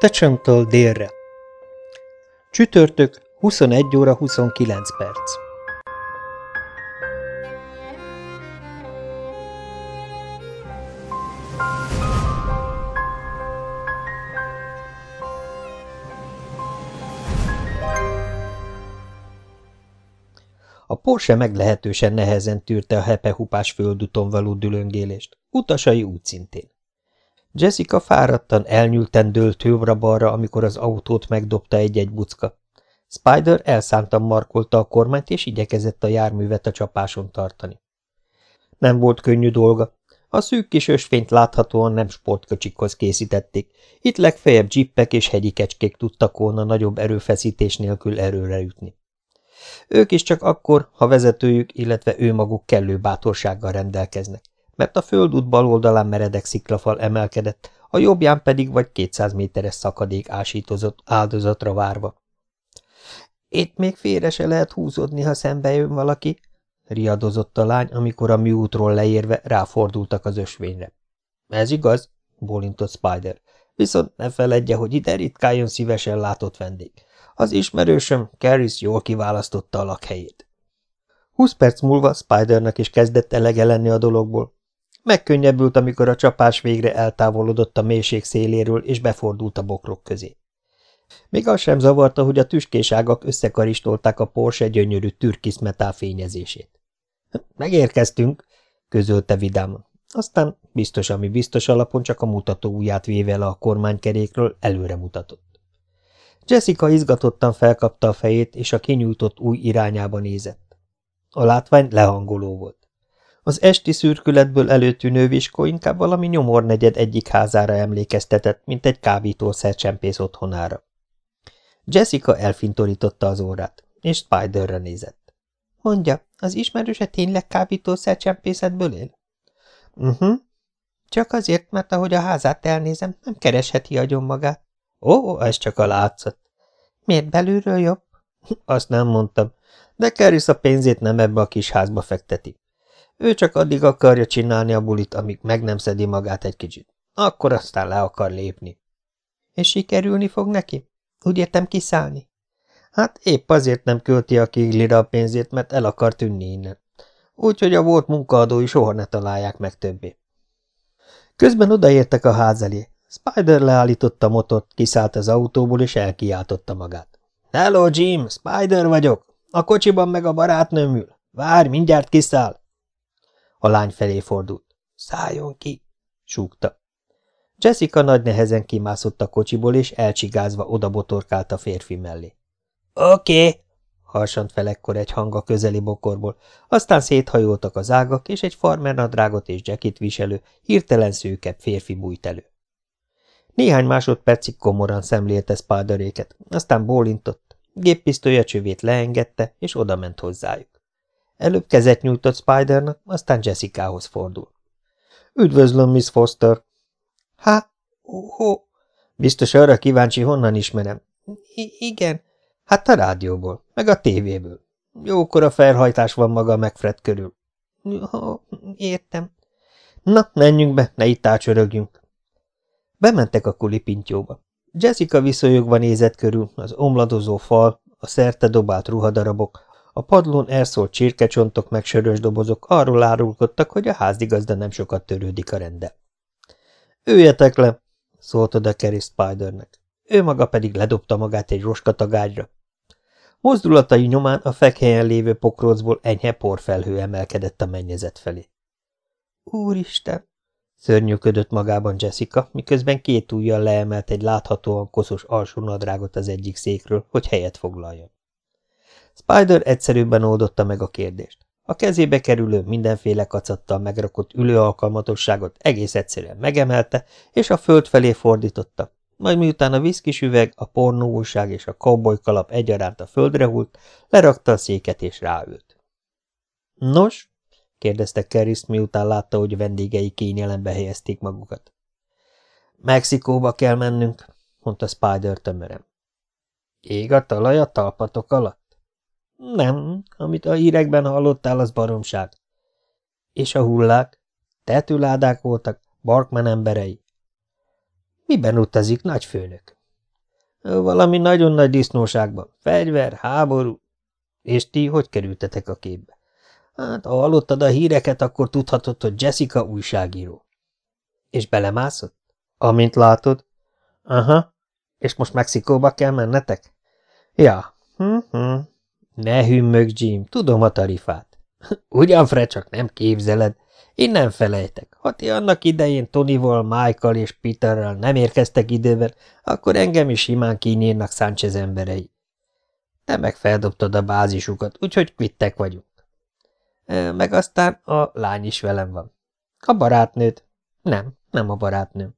Tecsöntől délre. Csütörtök, 21 óra 29 perc. A Porsche meglehetősen nehezen tűrte a hepehupás földuton való dülöngélést, utasai úgy szintén. Jessica fáradtan, elnyúlten dőlt jobbra-balra, amikor az autót megdobta egy-egy bucka. Spider elszántan markolta a kormányt, és igyekezett a járművet a csapáson tartani. Nem volt könnyű dolga. A szűk kis ösvényt láthatóan nem sportköcsikhoz készítették. Itt legfeljebb dzsippek és hegyi kecskék tudtak volna nagyobb erőfeszítés nélkül erőre ütni. Ők is csak akkor, ha vezetőjük, illetve ő maguk kellő bátorsággal rendelkeznek mert a földút bal oldalán meredek sziklafal emelkedett, a jobbján pedig vagy 200 méteres szakadék ásítozott áldozatra várva. Itt még félre se lehet húzódni, ha szembe jön valaki, riadozott a lány, amikor a műútról leérve ráfordultak az ösvényre. Ez igaz, bólintott Spider, viszont ne feledje, hogy ide ritkán jön szívesen látott vendég. Az ismerősöm, Caris jól kiválasztotta a lakhelyét. Húsz perc múlva Spidernek is kezdett elege lenni a dologból, Megkönnyebbült, amikor a csapás végre eltávolodott a mélység széléről, és befordult a bokrok közé. Még az sem zavarta, hogy a tüskéságak összekaristolták a Porsche gyönyörű türkiszmetál fényezését. Megérkeztünk, közölte vidáman. Aztán biztos, ami biztos alapon csak a mutató ujját véve le a kormánykerékről előre mutatott. Jessica izgatottan felkapta a fejét, és a kinyújtott új irányába nézett. A látvány lehangoló volt. Az esti szürkületből előtűnő viskó inkább valami nyomornegyed egyik házára emlékeztetett, mint egy kábítószercsempész otthonára. Jessica elfintorította az órát, és Spiderre nézett. – Mondja, az ismerőse tényleg kábítószercsempészetből él? – Uh -huh. Csak azért, mert ahogy a házát elnézem, nem keresheti agyon magát. – Ó, ez csak a látszat. – Miért belülről jobb? – Azt nem mondtam, de Keris a pénzét nem ebbe a kis házba fekteti. Ő csak addig akarja csinálni a bulit, amíg meg nem szedi magát egy kicsit. Akkor aztán le akar lépni. És sikerülni fog neki? Úgy értem kiszállni? Hát épp azért nem költi a kiglira a pénzét, mert el akar tűnni innen. Úgyhogy a volt munkaadói soha ne találják meg többé. Közben odaértek a ház elé. Spider leállította motort, kiszállt az autóból, és elkiáltotta magát. – Hello, Jim! Spider vagyok! A kocsiban meg a barátnőm ül. Várj, mindjárt kiszáll! A lány felé fordult. Szálljon ki! súgta. Jessica nagy nehezen kimászott a kocsiból, és elcsigázva odabotorkált a férfi mellé. Oké! Okay. harsant fel ekkor egy hang a közeli bokorból, aztán széthajoltak az ágak, és egy farmernadrágot és jackit viselő, hirtelen szőkebb férfi bújt elő. Néhány másodpercig komoran szemlélte Spideréket, aztán bólintott, géppisztolya csövét leengedte, és odament hozzájuk. Előbb kezet nyújtott Spidernak, aztán Jessicahoz fordul. Üdvözlöm, Miss Foster. Há, ho, biztos arra kíváncsi, honnan ismerem. I igen, hát a rádióból, meg a tévéből. Jókora felhajtás van maga megfred körül. Ha, értem. Na, menjünk be, ne itt ácsörögjünk. Bementek a kulipintyóba. Jessica viszonyogva nézett körül, az omladozó fal, a szerte dobált ruhadarabok, a padlón elszólt csirkecsontok meg sörös dobozok arról árulkodtak, hogy a házigazda nem sokat törődik a rende. Őjetek le, szólt oda Kerry Spidernek. Ő maga pedig ledobta magát egy roskatagágyra. Mozdulatai nyomán a fekhelyen lévő pokrócból enyhe porfelhő emelkedett a mennyezet felé. Úristen! szörnyűködött magában Jessica, miközben két ujjal leemelt egy láthatóan koszos alsónadrágot az egyik székről, hogy helyet foglaljon. Spider egyszerűbben oldotta meg a kérdést. A kezébe kerülő mindenféle kacattal megrakott ülőalkalmatosságot egész egyszerűen megemelte, és a föld felé fordította. Majd miután a viszkis üveg, a pornóúság és a cowboy kalap egyaránt a földre hult, lerakta a széket és ráült. – Nos? – kérdezte Keriszt, miután látta, hogy vendégei kényelembe helyezték magukat. – Mexikóba kell mennünk – mondta Spider tömören. – Ég a talaj a talpatok alatt? Nem, amit a hírekben hallottál, az baromság. És a hullák? Tetőládák voltak, Barkman emberei. Miben utazik, nagyfőnök? Valami nagyon nagy disznóságban. Fegyver, háború. És ti hogy kerültetek a képbe? Hát, ha hallottad a híreket, akkor tudhatod, hogy Jessica újságíró. És belemászott? Amint látod. Aha. És most Mexikóba kell mennetek? Ja. Hm-hm. Ne hümmög, Jim, tudom a tarifát. Ugyan, Fred, csak nem képzeled. Én nem felejtek. Ha ti annak idején Tonyval, Michael és Peterrel nem érkeztek időben, akkor engem is simán kinyírnak Sánchez emberei. Te meg feldobtad a bázisukat, úgyhogy kvittek vagyunk. Meg aztán a lány is velem van. A barátnőd? Nem, nem a barátnőm.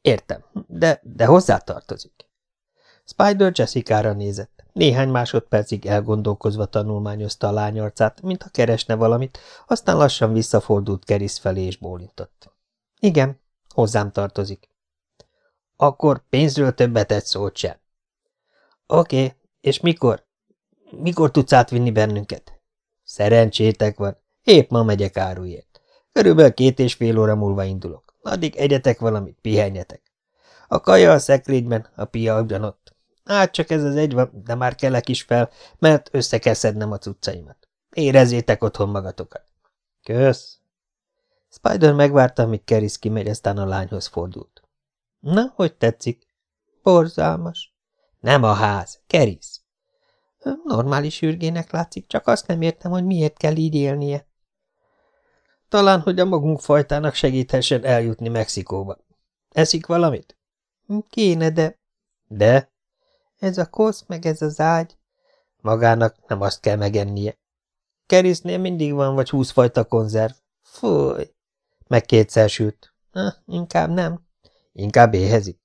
Értem, de, de hozzá tartozik. Spider Jessica-ra nézett. Néhány másodpercig elgondolkozva tanulmányozta a lány arcát, mintha keresne valamit, aztán lassan visszafordult Keris felé és bólintott. Igen, hozzám tartozik. Akkor pénzről többet egy szót sem. Oké, okay, és mikor? Mikor tudsz átvinni bennünket? Szerencsétek van, épp ma megyek árujért. Körülbelül két és fél óra múlva indulok. Addig egyetek valamit, pihenjetek. A kaja a szekrényben, a pia ugyanott. Hát csak ez az egy van, de már kelek is fel, mert össze kell szednem a cuccaimat. Érezzétek otthon magatokat. Kösz. Spider megvárta, amíg Keris kimegy, aztán a lányhoz fordult. Na, hogy tetszik? Borzalmas. Nem a ház, Keris. Normális ürgének látszik, csak azt nem értem, hogy miért kell így élnie. Talán, hogy a magunk fajtának segíthessen eljutni Mexikóba. Eszik valamit? Kéne, de... De? Ez a kosz, meg ez az ágy. Magának nem azt kell megennie. Kerisnél mindig van vagy húszfajta konzerv. Fúj! Meg kétszer sült. Ha, inkább nem. Inkább éhezik.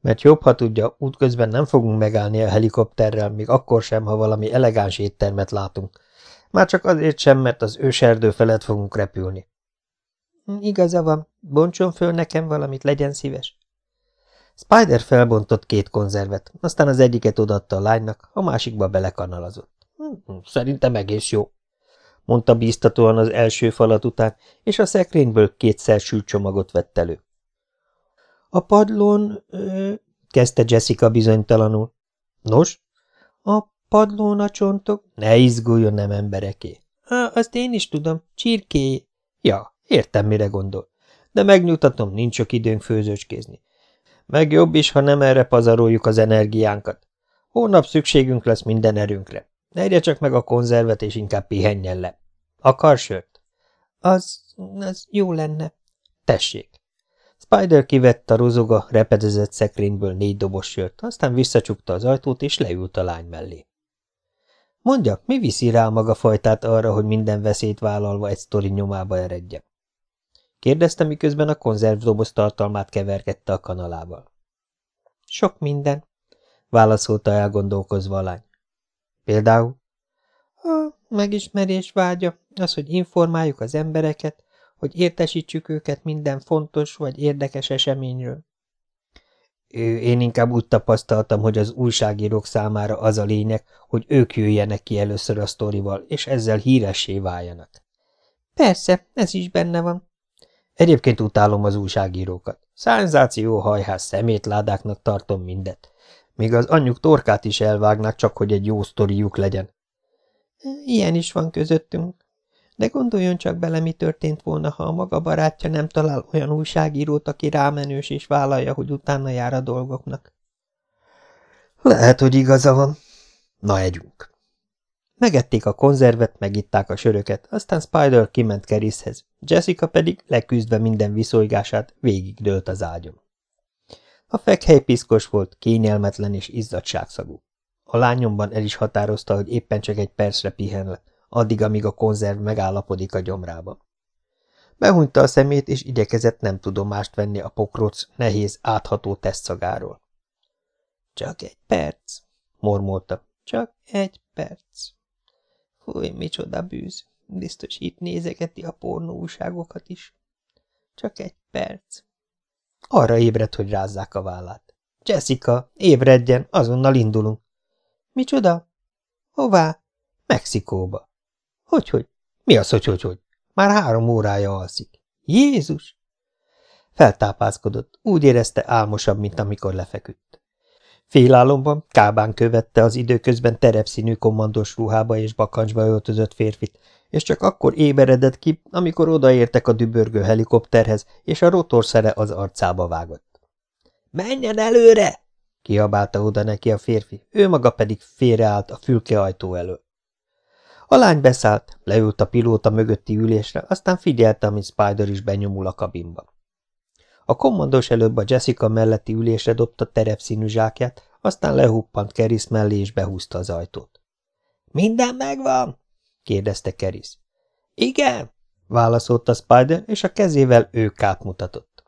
Mert jobb, ha tudja, útközben nem fogunk megállni a helikopterrel, még akkor sem, ha valami elegáns éttermet látunk. Már csak azért sem, mert az őserdő felett fogunk repülni. Igaza van, bontson föl nekem valamit, legyen szíves. Spider felbontott két konzervet, aztán az egyiket odatta a lánynak, a másikba belekanalazott. Hm, szerintem egész jó, mondta bíztatóan az első falat után, és a szekrényből kétszer sült csomagot vett elő. A padlón... Kezdte Jessica bizonytalanul. Nos? A padlón a csontok... Ne izguljon, nem embereké. Há, azt én is tudom, csirkéjé. Ja, értem, mire gondol. De megnyugtatom, nincs sok időnk főzőcskézni. Meg jobb is, ha nem erre pazaroljuk az energiánkat. Hónap szükségünk lesz minden erőnkre. Erje csak meg a konzervet, és inkább pihenjen le. Akar sört? Az, az jó lenne. Tessék. Spider kivette a rozoga, repedezett szekrényből négy dobos sört, aztán visszacsukta az ajtót, és leült a lány mellé. Mondja, mi viszi rá maga fajtát arra, hogy minden veszélyt vállalva egy sztori nyomába eredje? Kérdezte, miközben a konzervdoboz tartalmát keverkedte a kanalával. Sok minden, válaszolta elgondolkozva a lány. Például? A megismerés vágya, az, hogy informáljuk az embereket, hogy értesítsük őket minden fontos vagy érdekes eseményről. Én inkább úgy tapasztaltam, hogy az újságírók számára az a lényeg, hogy ők jöjjenek ki először a sztorival, és ezzel híressé váljanak. Persze, ez is benne van. Egyébként utálom az újságírókat. hajház szemétládáknak tartom mindet. Még az anyjuk torkát is elvágnak, csak hogy egy jó sztoriuk legyen. Ilyen is van közöttünk. De gondoljon csak bele, mi történt volna, ha a maga barátja nem talál olyan újságírót, aki rámenős és vállalja, hogy utána jár a dolgoknak. Lehet, hogy igaza van. Na, együnk. Megették a konzervet, megitták a söröket, aztán Spider kiment Kerishez, Jessica pedig, leküzdve minden viszolygását, végig dőlt az ágyon. A fekhely piszkos volt, kényelmetlen és izzadságszagú. A lányomban el is határozta, hogy éppen csak egy percre pihen le, addig, amíg a konzerv megállapodik a gyomrában. Behunyta a szemét, és igyekezett nem tudomást venni a pokroc nehéz, átható tesztszagáról. Csak egy perc, mormolta. Csak egy perc. Fúj, micsoda bűz. Biztos itt nézegeti a pornó újságokat is. Csak egy perc. Arra ébredt, hogy rázzák a vállát. Jessica, ébredjen, azonnal indulunk. Micsoda? Hová? Mexikóba. Hogyhogy? Mi az, hogy hogy, hogy? Már három órája alszik. Jézus! Feltápászkodott, úgy érezte álmosabb, mint amikor lefeküdt. Félálomban kábán követte az időközben terepszínű kommandós ruhába és bakancsba öltözött férfit, és csak akkor éberedett ki, amikor odaértek a dübörgő helikopterhez, és a rotorszere az arcába vágott. – Menjen előre! – kiabálta oda neki a férfi, ő maga pedig félreállt a fülkeajtó elől. A lány beszállt, leült a pilóta mögötti ülésre, aztán figyelte, amint Spider is benyomul a kabinba. A kommandós előbb a Jessica melletti ülésre dobta terepszínű zsákját, aztán lehuppant Keris mellé és behúzta az ajtót. – Minden megvan? – kérdezte Keris. – Igen – válaszolta Spider, és a kezével ő mutatott.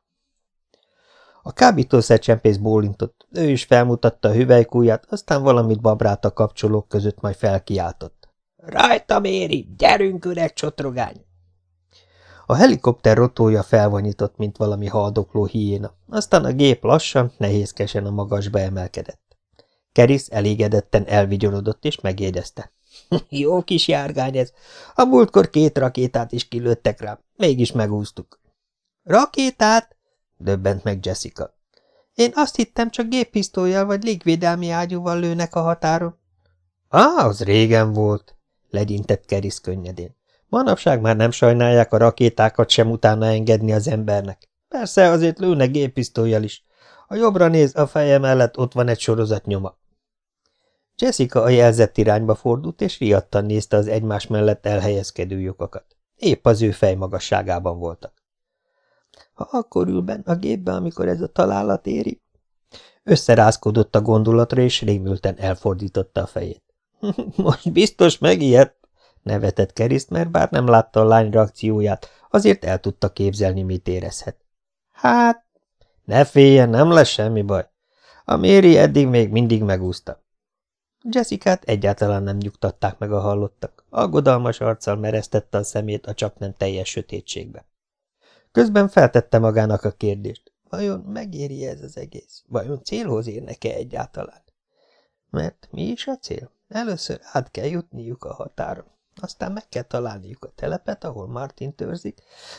A kábítószercsempész bólintott, ő is felmutatta a hüvelykúját, aztán valamit babrált a kapcsolók között, majd felkiáltott. – Rajta, Méri! Gyerünk, öreg csotrogány! A helikopter rotója felvonyított, mint valami haldokló hiéna, aztán a gép lassan, nehézkesen a magasba emelkedett. Keris elégedetten elvigyorodott és megjegyezte. Jó kis járgány ez. A múltkor két rakétát is kilőttek rá, mégis megúztuk. Rakétát? döbbent meg Jessica. Én azt hittem, csak géppisztolyjal vagy légvédelmi ágyúval lőnek a határon. Á, az régen volt, legyintett Keris könnyedén. Manapság már nem sajnálják a rakétákat sem utána engedni az embernek. Persze, azért lőnek géppisztolyjal is. A jobbra néz, a feje mellett ott van egy sorozat nyoma. Jessica a jelzett irányba fordult, és riadtan nézte az egymás mellett elhelyezkedő lyukakat. Épp az ő fejmagasságában voltak. Ha akkor ül benne a gépbe, amikor ez a találat éri? Összerázkodott a gondolatra, és rémülten elfordította a fejét. Most biztos megijedt, nevetett Keriszt, mert bár nem látta a lány reakcióját, azért el tudta képzelni, mit érezhet. Hát, ne féljen, nem lesz semmi baj. A Méri eddig még mindig megúszta. Jessica-t egyáltalán nem nyugtatták meg a hallottak. Aggodalmas arccal mereztette a szemét a csak nem teljes sötétségbe. Közben feltette magának a kérdést. Vajon megéri ez az egész? Vajon célhoz érnek-e egyáltalán? Mert mi is a cél? Először át kell jutniuk a határon. Aztán meg kell találniuk a telepet, ahol Martin törzik,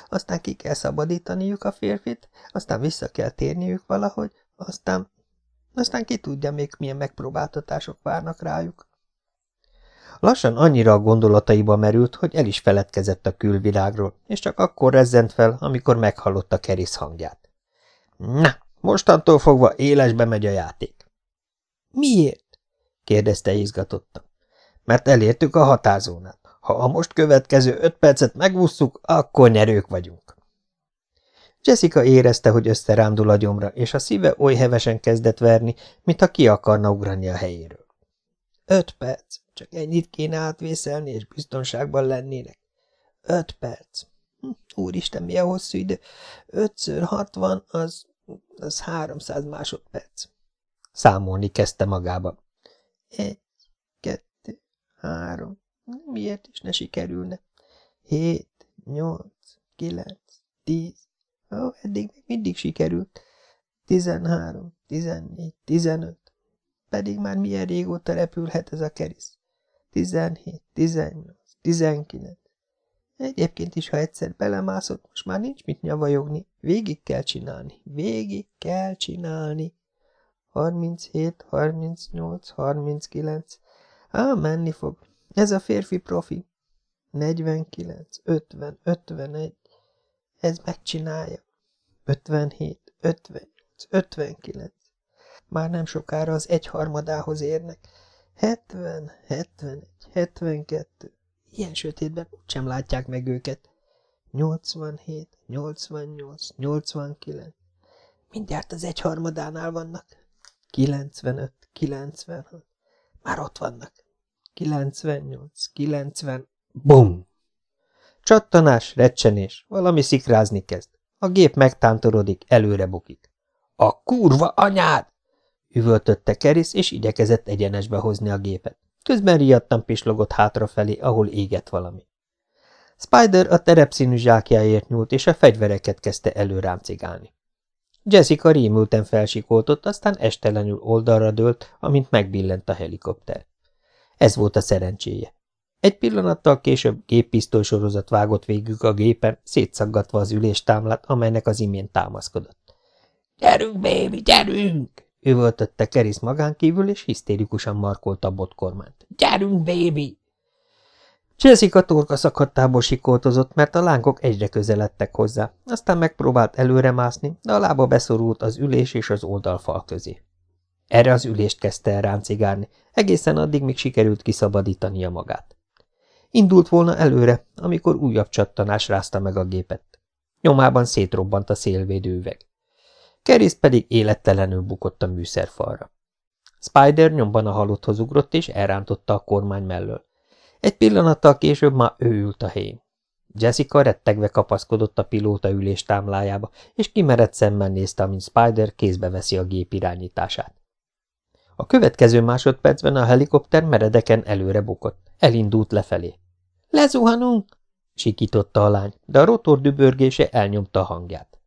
aztán ki kell szabadítaniuk a férfit, aztán vissza kell térniük valahogy, aztán aztán ki tudja még, milyen megpróbáltatások várnak rájuk. Lassan annyira a gondolataiba merült, hogy el is feledkezett a külvilágról, és csak akkor rezzent fel, amikor meghallotta Keris hangját. Na, mostantól fogva élesbe megy a játék. Miért? kérdezte izgatottan. Mert elértük a hatázónát. Ha a most következő öt percet megússzuk, akkor nyerők vagyunk. Jessica érezte, hogy összerándul a gyomra, és a szíve oly hevesen kezdett verni, mintha ki akarna ugrani a helyéről. Öt perc. Csak ennyit kéne átvészelni, és biztonságban lennének. Öt perc. Hm, úristen, milyen hosszú idő. Ötször hatvan, az, az háromszáz másodperc. Számolni kezdte magába. Egy, kettő, három. Miért is ne sikerülne? Hét, nyolc, kilenc, tíz, Ó, eddig még mindig sikerült. Tizenhárom, tizennégy, tizenöt. Pedig már milyen régóta repülhet ez a kerisz. Tizenhét, tizennyolc, tizenkilenc. Egyébként is, ha egyszer belemászott, most már nincs mit nyavajogni. Végig kell csinálni, végig kell csinálni. Harminchét, harmincnyolc, harminckilenc. Á, menni fog. Ez a férfi profi. Negyvenkilenc, ötven, ötvenegy. Ez megcsinálja. 57, 58, 59. Már nem sokára az egyharmadához érnek. 70, 71, 72. Ilyen sötétben sem látják meg őket. 87, 88, 89. Mindjárt az egyharmadánál vannak. 95, 96. Már ott vannak. 98, 90. Bum! Csattanás, recsenés, valami szikrázni kezd. A gép megtántorodik, előre bukik. – A kurva anyád! – üvöltötte Keris, és igyekezett egyenesbe hozni a gépet. Közben riadtan pislogott hátrafelé, ahol égett valami. Spider a terepszínű zsákjáért nyúlt, és a fegyvereket kezdte előrámcigálni. Jessica rémülten felsikoltott, aztán estelenül oldalra dőlt, amint megbillent a helikopter. Ez volt a szerencséje. Egy pillanattal később géppisztolysorozat vágott végig a gépen, szétszaggatva az üléstámlát, amelynek az imént támaszkodott. – Gyerünk, baby, gyerünk! – üvöltötte Keris magán kívül, és hisztérikusan markolta a botkormányt. – Gyerünk, baby! Jessica torka szakadtából sikoltozott, mert a lángok egyre közeledtek hozzá, aztán megpróbált előre mászni, de a lába beszorult az ülés és az oldalfal közé. Erre az ülést kezdte el ráncigálni, egészen addig, míg sikerült kiszabadítania magát. Indult volna előre, amikor újabb csattanás rázta meg a gépet. Nyomában szétrobbant a szélvédő üveg. Keris pedig élettelenül bukott a műszerfalra. Spider nyomban a halotthoz ugrott, és elrántotta a kormány mellől. Egy pillanattal később már ő ült a helyén. Jessica rettegve kapaszkodott a pilóta ülés támlájába, és kimerett szemmel nézte, amint Spider kézbe veszi a gép irányítását. A következő másodpercben a helikopter meredeken előre bukott, elindult lefelé. – Lezuhanunk! – sikította a lány, de a rotor dübörgése elnyomta a hangját.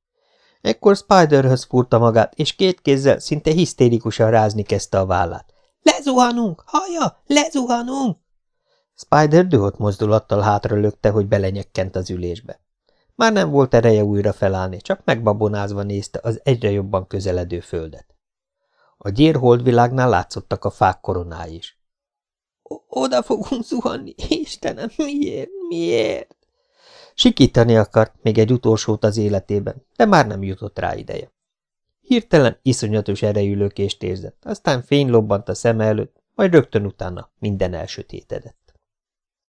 Ekkor Spiderhöz furta magát, és két kézzel szinte hisztérikusan rázni kezdte a vállát. – Lezuhanunk! Haja! Lezuhanunk! Spider dühött mozdulattal hátra lökte, hogy belenyekkent az ülésbe. Már nem volt ereje újra felállni, csak megbabonázva nézte az egyre jobban közeledő földet. A gyér holdvilágnál látszottak a fák koronái is. – Oda fogunk zuhanni, Istenem, miért, miért? Sikítani akart még egy utolsót az életében, de már nem jutott rá ideje. Hirtelen iszonyatos erejű lökést érzett, aztán fény lobbant a szeme előtt, majd rögtön utána minden elsötétedett.